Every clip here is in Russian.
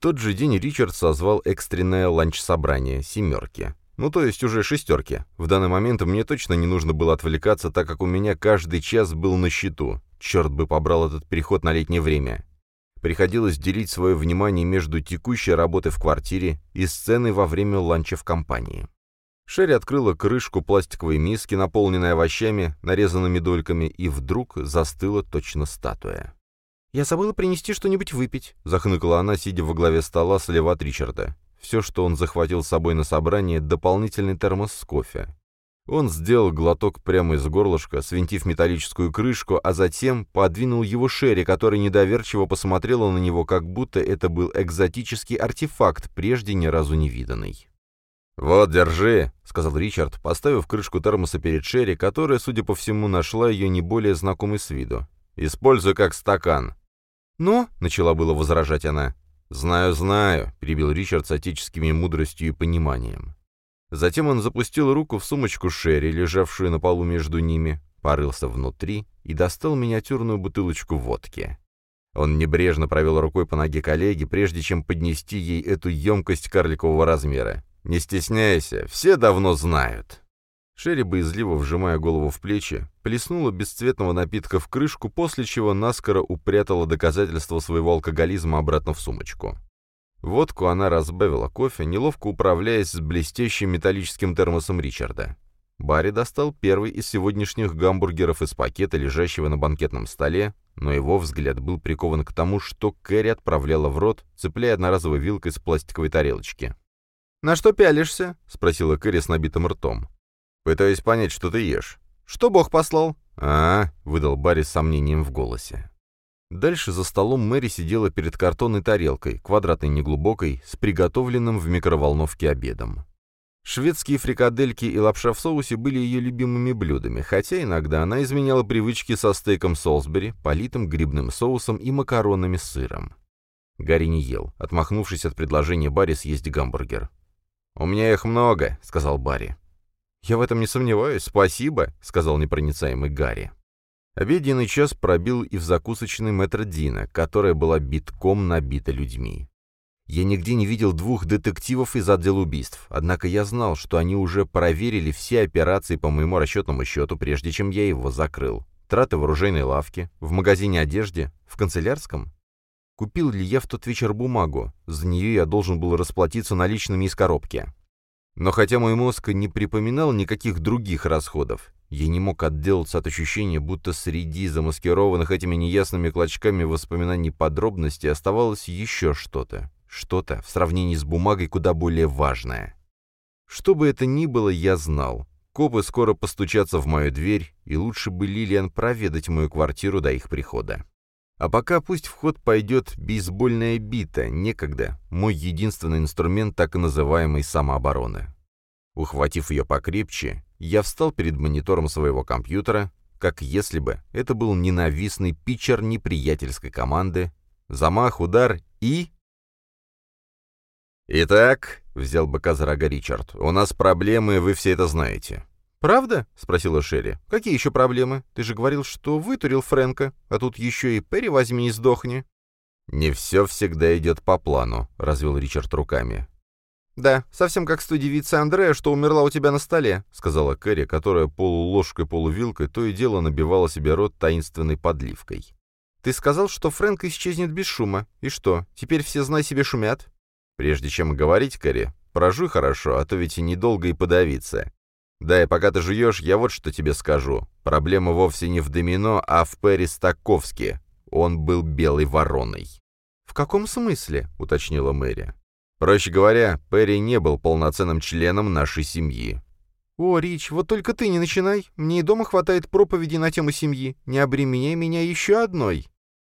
тот же день Ричард созвал экстренное ланч-собрание «семерки». Ну, то есть уже шестерки. В данный момент мне точно не нужно было отвлекаться, так как у меня каждый час был на счету. Черт бы побрал этот переход на летнее время. Приходилось делить свое внимание между текущей работой в квартире и сценой во время ланча в компании. Шерри открыла крышку пластиковой миски, наполненной овощами, нарезанными дольками, и вдруг застыла точно статуя. «Я забыла принести что-нибудь выпить», — захныкала она, сидя во главе стола слева от Ричарда. Все, что он захватил с собой на собрание, — дополнительный термос с кофе. Он сделал глоток прямо из горлышка, свинтив металлическую крышку, а затем подвинул его Шерри, которая недоверчиво посмотрела на него, как будто это был экзотический артефакт, прежде ни разу не виданный. «Вот, держи», — сказал Ричард, поставив крышку термоса перед Шерри, которая, судя по всему, нашла ее не более знакомой с виду. «Используй как стакан». «Но», — начала было возражать она, «Знаю, знаю», — перебил Ричард с отеческими мудростью и пониманием. Затем он запустил руку в сумочку Шерри, лежавшую на полу между ними, порылся внутри и достал миниатюрную бутылочку водки. Он небрежно провел рукой по ноге коллеги, прежде чем поднести ей эту емкость карликового размера. «Не стесняйся, все давно знают». Шерри, боязливо вжимая голову в плечи, плеснула бесцветного напитка в крышку, после чего наскоро упрятала доказательство своего алкоголизма обратно в сумочку. Водку она разбавила кофе, неловко управляясь с блестящим металлическим термосом Ричарда. Барри достал первый из сегодняшних гамбургеров из пакета, лежащего на банкетном столе, но его взгляд был прикован к тому, что Кэрри отправляла в рот, цепляя одноразовой вилкой с пластиковой тарелочки. «На что пялишься?» — спросила Кэрри с набитым ртом. Пытаюсь понять, что ты ешь. Что Бог послал? А, -а, -а выдал Барри с сомнением в голосе. Дальше за столом Мэри сидела перед картонной тарелкой, квадратной неглубокой, с приготовленным в микроволновке обедом. Шведские фрикадельки и лапша в соусе были ее любимыми блюдами, хотя иногда она изменяла привычки со стейком Солсбери, политым грибным соусом и макаронами с сыром. Гарри не ел, отмахнувшись от предложения Барри съесть гамбургер. «У меня их много», — сказал Барри. «Я в этом не сомневаюсь, спасибо», — сказал непроницаемый Гарри. Обеденный час пробил и в закусочной мэтра Дина, которая была битком набита людьми. Я нигде не видел двух детективов из отдела убийств, однако я знал, что они уже проверили все операции по моему расчетному счету, прежде чем я его закрыл. Траты в оружейной лавке, в магазине одежды, в канцелярском. Купил ли я в тот вечер бумагу? За нее я должен был расплатиться наличными из коробки. Но хотя мой мозг не припоминал никаких других расходов, я не мог отделаться от ощущения, будто среди замаскированных этими неясными клочками воспоминаний подробностей оставалось еще что-то. Что-то, в сравнении с бумагой, куда более важное. Что бы это ни было, я знал. Копы скоро постучатся в мою дверь, и лучше бы Лилиан проведать мою квартиру до их прихода. А пока пусть в ход пойдет бейсбольная бита, некогда, мой единственный инструмент так называемой самообороны. Ухватив ее покрепче, я встал перед монитором своего компьютера, как если бы это был ненавистный питчер неприятельской команды, замах, удар и... «Итак», — взял быка за рога Ричард, — «у нас проблемы, вы все это знаете. «Правда?» — спросила Шерри. «Какие еще проблемы? Ты же говорил, что вытурил Фрэнка, а тут еще и Перри возьми и сдохни». «Не все всегда идет по плану», — развел Ричард руками. «Да, совсем как с той девицей Андрея, что умерла у тебя на столе», — сказала Кэрри, которая полуложкой-полувилкой то и дело набивала себе рот таинственной подливкой. «Ты сказал, что Фрэнк исчезнет без шума. И что, теперь все знай себе шумят?» «Прежде чем говорить, Кэрри, прожуй хорошо, а то ведь и недолго и подавиться. Да, и пока ты жуешь, я вот что тебе скажу. Проблема вовсе не в Домино, а в Перри Стаковске. Он был белой вороной». «В каком смысле?» — уточнила Мэри. «Проще говоря, Перри не был полноценным членом нашей семьи». «О, Рич, вот только ты не начинай. Мне и дома хватает проповеди на тему семьи. Не обременяй меня еще одной».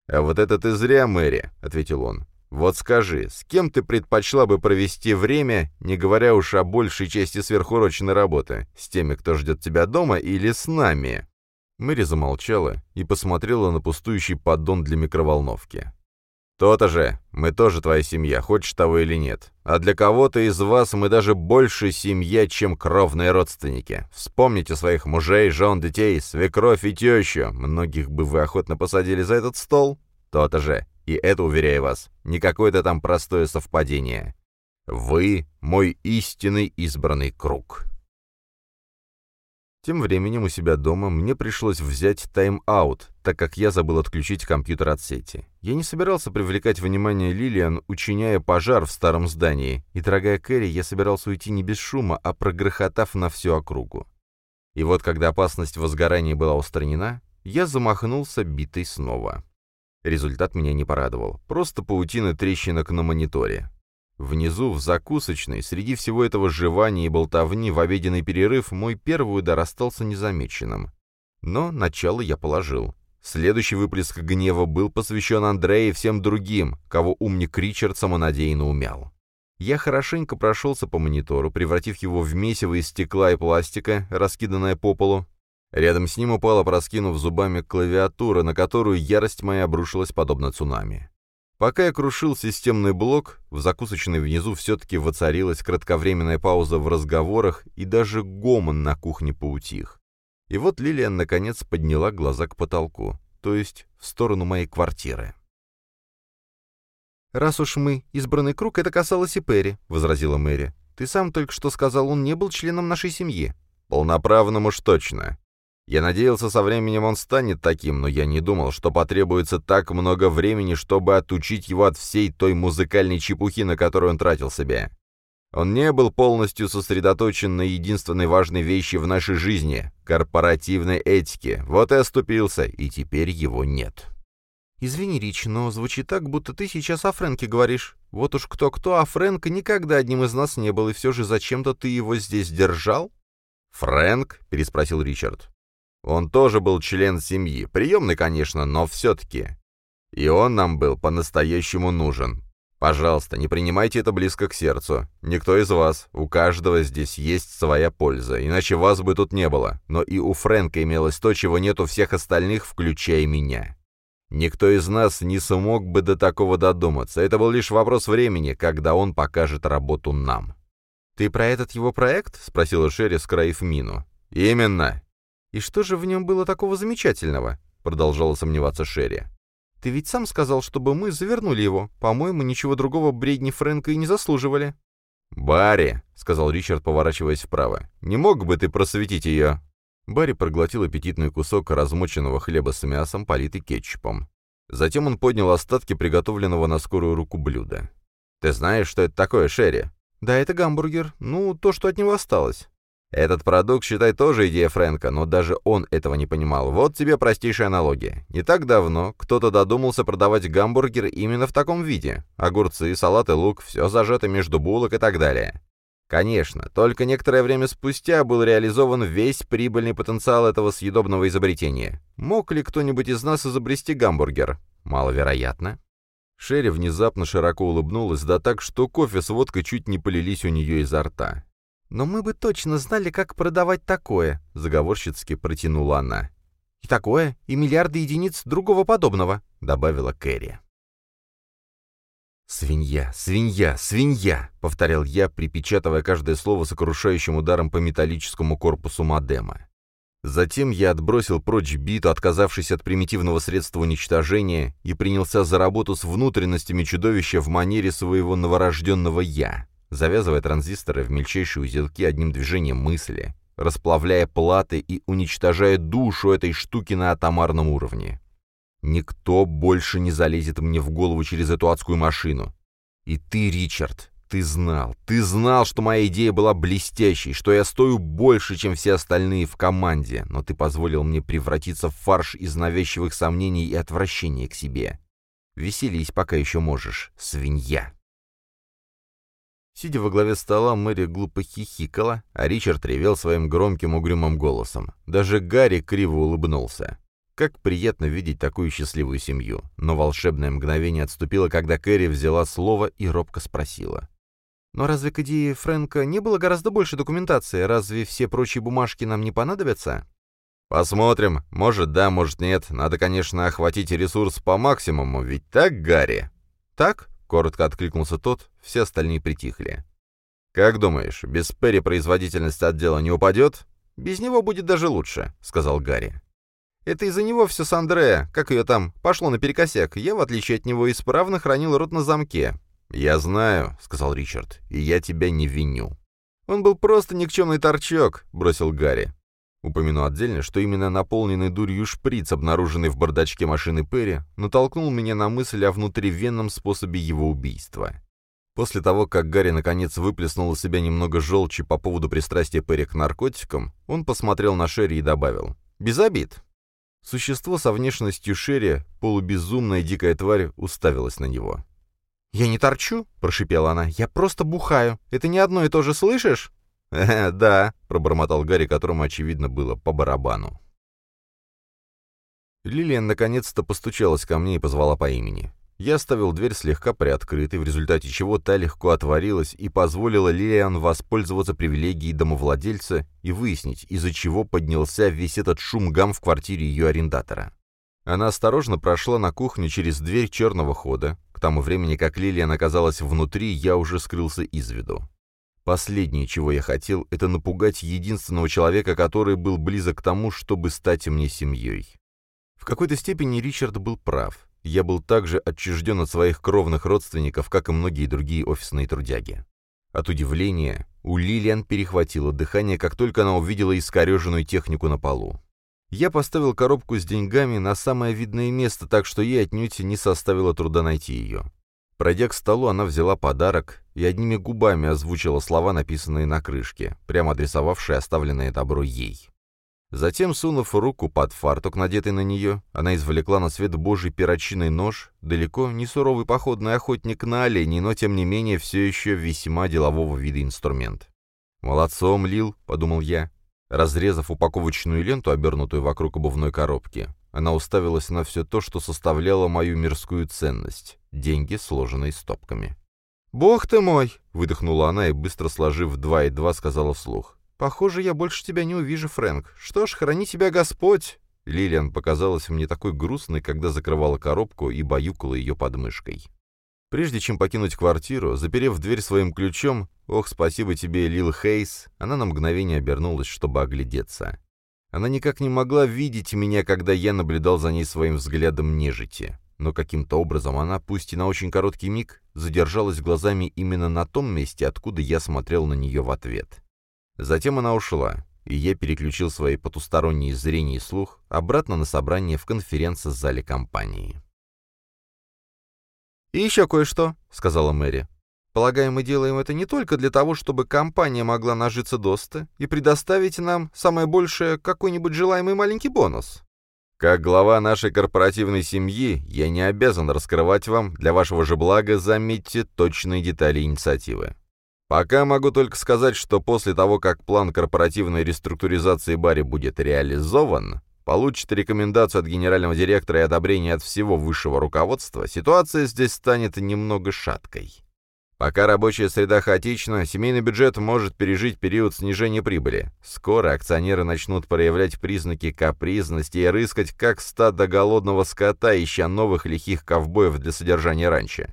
«А вот это ты зря, Мэри», — ответил он. Вот скажи, с кем ты предпочла бы провести время, не говоря уж о большей части сверхурочной работы? С теми, кто ждет тебя дома, или с нами?» Мэри замолчала и посмотрела на пустующий поддон для микроволновки. «То-то же, мы тоже твоя семья, хочешь того или нет. А для кого-то из вас мы даже больше семья, чем кровные родственники. Вспомните своих мужей, жен, детей, свекровь и тещу. Многих бы вы охотно посадили за этот стол. То-то же. И это, уверяю вас, не какое-то там простое совпадение. Вы — мой истинный избранный круг. Тем временем у себя дома мне пришлось взять тайм-аут, так как я забыл отключить компьютер от сети. Я не собирался привлекать внимание Лилиан, учиняя пожар в старом здании, и, дорогая Кэрри, я собирался уйти не без шума, а прогрохотав на всю округу. И вот, когда опасность возгорания была устранена, я замахнулся битой снова. Результат меня не порадовал. Просто паутина трещинок на мониторе. Внизу, в закусочной, среди всего этого жевания и болтовни в обеденный перерыв, мой первый удар остался незамеченным. Но начало я положил. Следующий выплеск гнева был посвящен Андрею и всем другим, кого умник Ричард самонадеянно умял. Я хорошенько прошелся по монитору, превратив его в месиво из стекла и пластика, раскиданное по полу. Рядом с ним упала, проскинув зубами клавиатура, на которую ярость моя обрушилась подобно цунами. Пока я крушил системный блок, в закусочной внизу все-таки воцарилась кратковременная пауза в разговорах, и даже гомон на кухне поутих. И вот Лилиан наконец подняла глаза к потолку, то есть в сторону моей квартиры. «Раз уж мы избранный круг, это касалось и Перри», — возразила Мэри. «Ты сам только что сказал, он не был членом нашей семьи». «Полноправным уж точно. Я надеялся, со временем он станет таким, но я не думал, что потребуется так много времени, чтобы отучить его от всей той музыкальной чепухи, на которую он тратил себя. Он не был полностью сосредоточен на единственной важной вещи в нашей жизни — корпоративной этике. Вот и оступился, и теперь его нет. «Извини, Рич, но звучит так, будто ты сейчас о Фрэнке говоришь. Вот уж кто-кто, а Фрэнк никогда одним из нас не был, и все же зачем-то ты его здесь держал?» «Фрэнк?» — переспросил Ричард. Он тоже был член семьи, приемный, конечно, но все-таки. И он нам был по-настоящему нужен. Пожалуйста, не принимайте это близко к сердцу. Никто из вас, у каждого здесь есть своя польза, иначе вас бы тут не было. Но и у Фрэнка имелось то, чего нет у всех остальных, включая меня. Никто из нас не смог бы до такого додуматься. Это был лишь вопрос времени, когда он покажет работу нам. «Ты про этот его проект?» — спросила Шерри, скроив мину. «Именно. «И что же в нем было такого замечательного?» — продолжала сомневаться Шерри. «Ты ведь сам сказал, чтобы мы завернули его. По-моему, ничего другого бредни Фрэнка и не заслуживали». «Барри», — сказал Ричард, поворачиваясь вправо, — «не мог бы ты просветить ее?» Барри проглотил аппетитный кусок размоченного хлеба с мясом, политый кетчупом. Затем он поднял остатки приготовленного на скорую руку блюда. «Ты знаешь, что это такое, Шерри?» «Да, это гамбургер. Ну, то, что от него осталось». Этот продукт, считай, тоже идея Фрэнка, но даже он этого не понимал. Вот тебе простейшая аналогия. Не так давно кто-то додумался продавать гамбургер именно в таком виде. Огурцы, салат и лук, все зажато между булок и так далее. Конечно, только некоторое время спустя был реализован весь прибыльный потенциал этого съедобного изобретения. Мог ли кто-нибудь из нас изобрести гамбургер? Маловероятно. Шерри внезапно широко улыбнулась, да так, что кофе с водкой чуть не полились у нее изо рта. «Но мы бы точно знали, как продавать такое», — заговорщицки протянула она. «И такое, и миллиарды единиц другого подобного», — добавила Кэрри. «Свинья, свинья, свинья!» — повторял я, припечатывая каждое слово сокрушающим ударом по металлическому корпусу модема. Затем я отбросил прочь биту, отказавшись от примитивного средства уничтожения, и принялся за работу с внутренностями чудовища в манере своего новорожденного «я» завязывая транзисторы в мельчайшие узелки одним движением мысли, расплавляя платы и уничтожая душу этой штуки на атомарном уровне. Никто больше не залезет мне в голову через эту адскую машину. И ты, Ричард, ты знал, ты знал, что моя идея была блестящей, что я стою больше, чем все остальные в команде, но ты позволил мне превратиться в фарш из навязчивых сомнений и отвращения к себе. Веселись, пока еще можешь, свинья. Сидя во главе стола, Мэри глупо хихикала, а Ричард ревел своим громким угрюмым голосом. Даже Гарри криво улыбнулся. Как приятно видеть такую счастливую семью. Но волшебное мгновение отступило, когда Кэрри взяла слово и робко спросила. «Но разве к идее Фрэнка не было гораздо больше документации? Разве все прочие бумажки нам не понадобятся?» «Посмотрим. Может, да, может, нет. Надо, конечно, охватить ресурс по максимуму, ведь так, Гарри?» «Так?» Коротко откликнулся тот, все остальные притихли. «Как думаешь, без Перри производительность отдела не упадет?» «Без него будет даже лучше», — сказал Гарри. Это из-за него все с Андреа, как ее там, пошло наперекосяк. Я, в отличие от него, исправно хранил рот на замке». «Я знаю», — сказал Ричард, — «и я тебя не виню». «Он был просто никчемный торчок», — бросил Гарри. Упомяну отдельно, что именно наполненный дурью шприц, обнаруженный в бардачке машины Перри, натолкнул меня на мысль о внутривенном способе его убийства. После того, как Гарри наконец выплеснул из себя немного желчи по поводу пристрастия Перри к наркотикам, он посмотрел на Шерри и добавил «Без обид». Существо со внешностью Шерри, полубезумная дикая тварь, уставилась на него. «Я не торчу?» — прошипела она. «Я просто бухаю. Это не одно и то же, слышишь?» «Э, да», — пробормотал Гарри, которому, очевидно, было по барабану. Лилиан наконец-то постучалась ко мне и позвала по имени. Я оставил дверь слегка приоткрытой, в результате чего та легко отворилась и позволила Лилиан воспользоваться привилегией домовладельца и выяснить, из-за чего поднялся весь этот шум-гам в квартире ее арендатора. Она осторожно прошла на кухню через дверь черного хода. К тому времени, как Лилиан оказалась внутри, я уже скрылся из виду. Последнее, чего я хотел, это напугать единственного человека, который был близок к тому, чтобы стать мне семьей. В какой-то степени Ричард был прав. Я был также отчужден от своих кровных родственников, как и многие другие офисные трудяги. От удивления у Лилиан перехватило дыхание, как только она увидела искореженную технику на полу. Я поставил коробку с деньгами на самое видное место, так что ей отнюдь не составило труда найти ее. Пройдя к столу, она взяла подарок и одними губами озвучила слова, написанные на крышке, прямо адресовавшие оставленное добро ей. Затем, сунув руку под фартук, надетый на нее, она извлекла на свет божий перочинный нож, далеко не суровый походный охотник на оленей, но, тем не менее, все еще весьма делового вида инструмент. «Молодцом, Лил», — подумал я. Разрезав упаковочную ленту, обернутую вокруг обувной коробки, она уставилась на все то, что составляло мою мирскую ценность — деньги, сложенные стопками. «Бог ты мой!» — выдохнула она и, быстро сложив два и два, сказала вслух. «Похоже, я больше тебя не увижу, Фрэнк. Что ж, храни тебя Господь!» Лилиан показалась мне такой грустной, когда закрывала коробку и баюкала ее подмышкой. Прежде чем покинуть квартиру, заперев дверь своим ключом, «Ох, спасибо тебе, Лил Хейс», она на мгновение обернулась, чтобы оглядеться. Она никак не могла видеть меня, когда я наблюдал за ней своим взглядом нежити. Но каким-то образом она, пусть и на очень короткий миг, задержалась глазами именно на том месте, откуда я смотрел на нее в ответ. Затем она ушла, и я переключил свои потусторонние зрение и слух обратно на собрание в конференц-зале компании. «И еще кое-что», — сказала Мэри. Полагаю, мы делаем это не только для того, чтобы компания могла нажиться доста и предоставить нам, самое большее, какой-нибудь желаемый маленький бонус. Как глава нашей корпоративной семьи, я не обязан раскрывать вам, для вашего же блага, заметьте, точные детали инициативы. Пока могу только сказать, что после того, как план корпоративной реструктуризации Барри будет реализован, получит рекомендацию от генерального директора и одобрение от всего высшего руководства, ситуация здесь станет немного шаткой. Пока рабочая среда хаотична, семейный бюджет может пережить период снижения прибыли. Скоро акционеры начнут проявлять признаки капризности и рыскать, как стадо голодного скота, ища новых лихих ковбоев для содержания ранчо.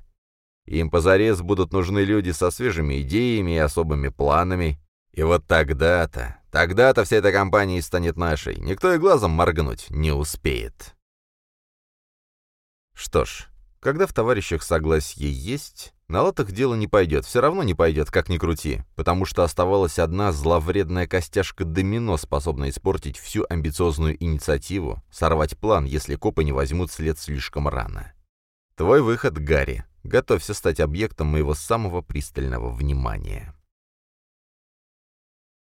Им позарез будут нужны люди со свежими идеями и особыми планами. И вот тогда-то, тогда-то вся эта компания станет нашей. Никто и глазом моргнуть не успеет. Что ж, когда в товарищах согласие есть, на латах дело не пойдет, все равно не пойдет, как ни крути, потому что оставалась одна зловредная костяшка домино, способная испортить всю амбициозную инициативу, сорвать план, если копы не возьмут след слишком рано. Твой выход, Гарри. Готовься стать объектом моего самого пристального внимания.